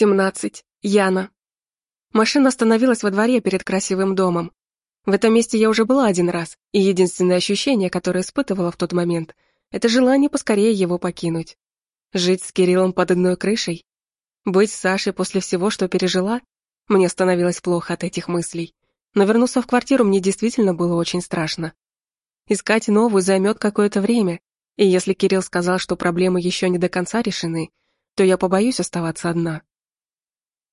17. Яна. Машина остановилась во дворе перед красивым домом. В этом месте я уже была один раз, и единственное ощущение, которое испытывала в тот момент, это желание поскорее его покинуть. Жить с Кириллом под одной крышей? Быть с Сашей после всего, что пережила? Мне становилось плохо от этих мыслей. Но вернуться в квартиру мне действительно было очень страшно. Искать новую займет какое-то время, и если Кирилл сказал, что проблемы еще не до конца решены, то я побоюсь оставаться одна.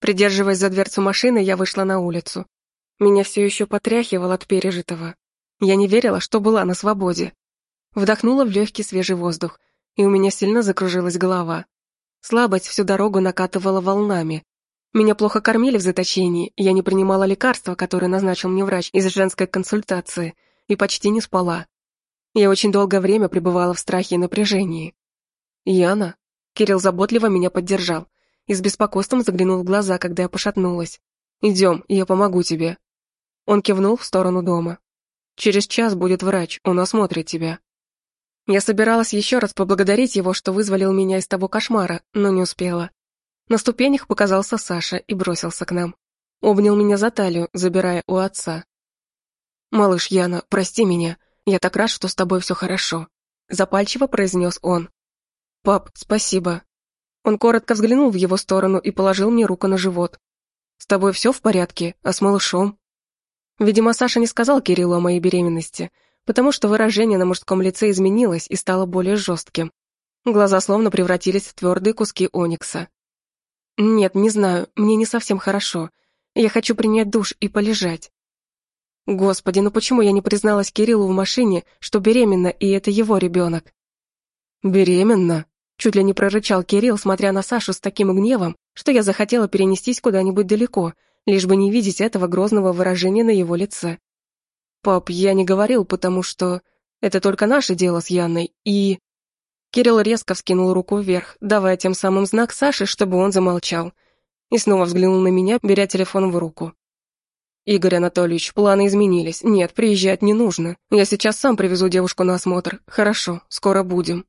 Придерживаясь за дверцу машины, я вышла на улицу. Меня все еще потряхивало от пережитого. Я не верила, что была на свободе. Вдохнула в легкий свежий воздух, и у меня сильно закружилась голова. Слабость всю дорогу накатывала волнами. Меня плохо кормили в заточении, я не принимала лекарства, которые назначил мне врач из женской консультации, и почти не спала. Я очень долгое время пребывала в страхе и напряжении. «Яна?» Кирилл заботливо меня поддержал и с беспокойством заглянул в глаза, когда я пошатнулась. «Идем, я помогу тебе». Он кивнул в сторону дома. «Через час будет врач, он осмотрит тебя». Я собиралась еще раз поблагодарить его, что вызволил меня из того кошмара, но не успела. На ступенях показался Саша и бросился к нам. Обнял меня за талию, забирая у отца. «Малыш Яна, прости меня. Я так рад, что с тобой все хорошо», — запальчиво произнес он. «Пап, спасибо. Он коротко взглянул в его сторону и положил мне руку на живот. «С тобой все в порядке? А с малышом?» Видимо, Саша не сказал Кириллу о моей беременности, потому что выражение на мужском лице изменилось и стало более жестким. Глаза словно превратились в твердые куски оникса. «Нет, не знаю, мне не совсем хорошо. Я хочу принять душ и полежать». Господи, ну почему я не призналась Кириллу в машине, что беременна, и это его ребенок? «Беременна?» Чуть ли не прорычал Кирилл, смотря на Сашу с таким гневом, что я захотела перенестись куда-нибудь далеко, лишь бы не видеть этого грозного выражения на его лице. «Пап, я не говорил, потому что это только наше дело с Яной, и...» Кирилл резко вскинул руку вверх, давая тем самым знак Саше, чтобы он замолчал, и снова взглянул на меня, беря телефон в руку. «Игорь Анатольевич, планы изменились. Нет, приезжать не нужно. Я сейчас сам привезу девушку на осмотр. Хорошо, скоро будем».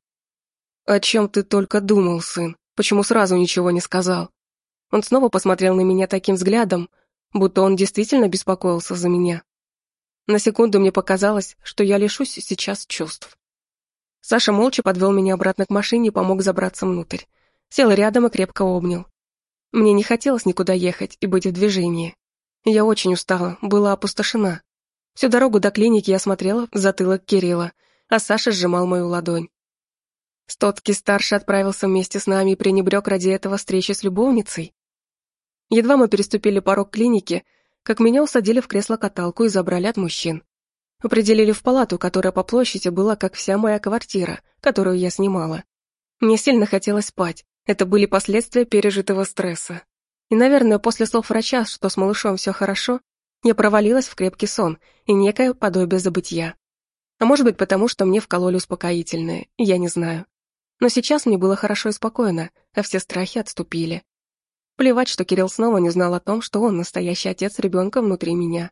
«О чем ты только думал, сын? Почему сразу ничего не сказал?» Он снова посмотрел на меня таким взглядом, будто он действительно беспокоился за меня. На секунду мне показалось, что я лишусь сейчас чувств. Саша молча подвел меня обратно к машине и помог забраться внутрь. Сел рядом и крепко обнял. Мне не хотелось никуда ехать и быть в движении. Я очень устала, была опустошена. Всю дорогу до клиники я смотрела в затылок Кирилла, а Саша сжимал мою ладонь. Стоцкий-старший отправился вместе с нами и пренебрег ради этого встречи с любовницей. Едва мы переступили порог клиники, как меня усадили в кресло-каталку и забрали от мужчин. Определили в палату, которая по площади была как вся моя квартира, которую я снимала. Мне сильно хотелось спать, это были последствия пережитого стресса. И, наверное, после слов врача, что с малышом все хорошо, я провалилась в крепкий сон и некое подобие забытья. А может быть, потому что мне вкололи успокоительное, я не знаю. Но сейчас мне было хорошо и спокойно, а все страхи отступили. Плевать, что Кирилл снова не знал о том, что он настоящий отец ребенка внутри меня.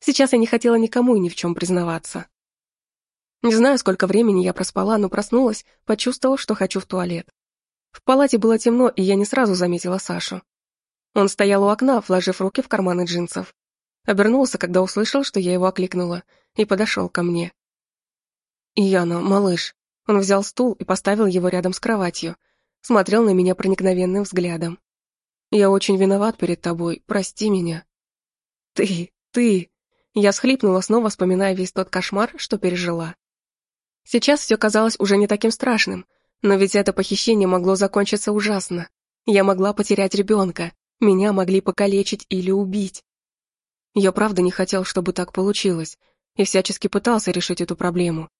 Сейчас я не хотела никому и ни в чем признаваться. Не знаю, сколько времени я проспала, но проснулась, почувствовав, что хочу в туалет. В палате было темно, и я не сразу заметила Сашу. Он стоял у окна, вложив руки в карманы джинсов. Обернулся, когда услышал, что я его окликнула, и подошел ко мне. «Яна, малыш», он взял стул и поставил его рядом с кроватью. Смотрел на меня проникновенным взглядом. «Я очень виноват перед тобой, прости меня». «Ты, ты...» Я схлипнула, снова вспоминая весь тот кошмар, что пережила. Сейчас все казалось уже не таким страшным, но ведь это похищение могло закончиться ужасно. Я могла потерять ребенка, меня могли покалечить или убить. Я правда не хотел, чтобы так получилось, и всячески пытался решить эту проблему.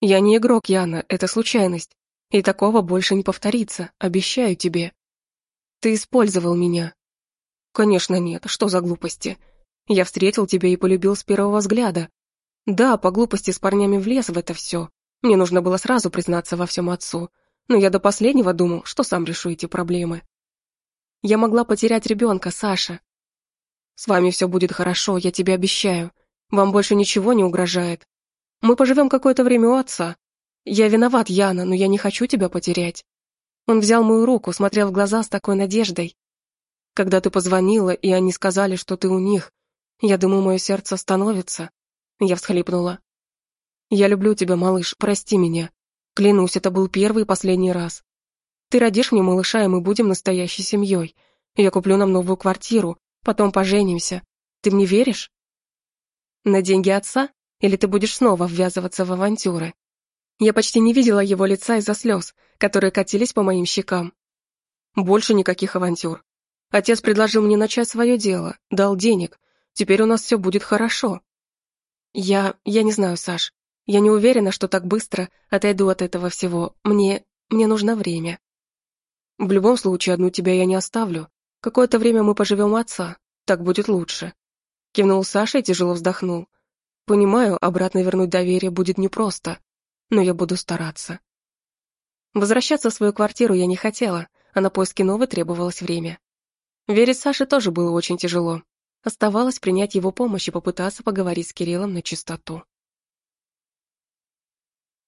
Я не игрок, Яна, это случайность. И такого больше не повторится, обещаю тебе. Ты использовал меня. Конечно нет, что за глупости. Я встретил тебя и полюбил с первого взгляда. Да, по глупости с парнями влез в это все. Мне нужно было сразу признаться во всем отцу. Но я до последнего думал, что сам решу эти проблемы. Я могла потерять ребенка, Саша. С вами все будет хорошо, я тебе обещаю. Вам больше ничего не угрожает. Мы поживем какое-то время у отца. Я виноват, Яна, но я не хочу тебя потерять». Он взял мою руку, смотрел в глаза с такой надеждой. Когда ты позвонила, и они сказали, что ты у них, я думаю, мое сердце остановится. Я всхлипнула. Я люблю тебя, малыш, прости меня. Клянусь, это был первый и последний раз. Ты родишь мне малыша, и мы будем настоящей семьей. Я куплю нам новую квартиру, потом поженимся. Ты мне веришь? На деньги отца? Или ты будешь снова ввязываться в авантюры? Я почти не видела его лица из-за слез, которые катились по моим щекам. Больше никаких авантюр. Отец предложил мне начать свое дело, дал денег. Теперь у нас все будет хорошо. Я... я не знаю, Саш. Я не уверена, что так быстро отойду от этого всего. Мне... мне нужно время. В любом случае, одну тебя я не оставлю. Какое-то время мы поживем у отца. Так будет лучше. Кивнул Саша и тяжело вздохнул. Понимаю, обратно вернуть доверие будет непросто, но я буду стараться. Возвращаться в свою квартиру я не хотела, а на поиски новой требовалось время. Верить Саше тоже было очень тяжело. Оставалось принять его помощь и попытаться поговорить с Кириллом на чистоту.